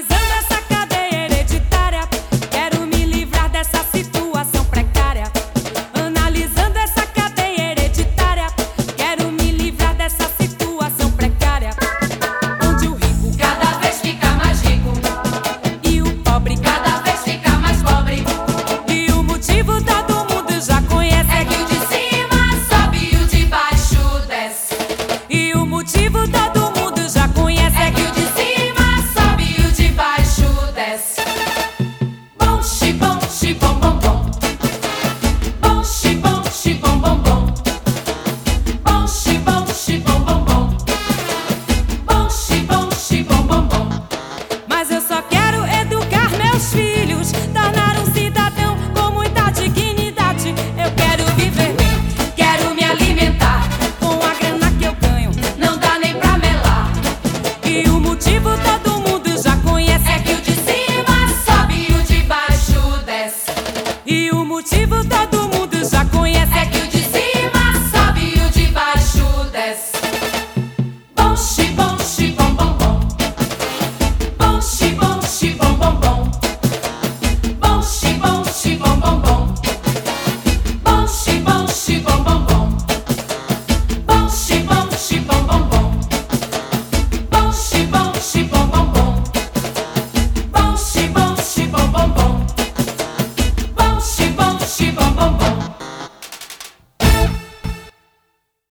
finalizando essa cadeia hereditária. Quero me livrar dessa situação. E o motivo todo mundo já conhece é que o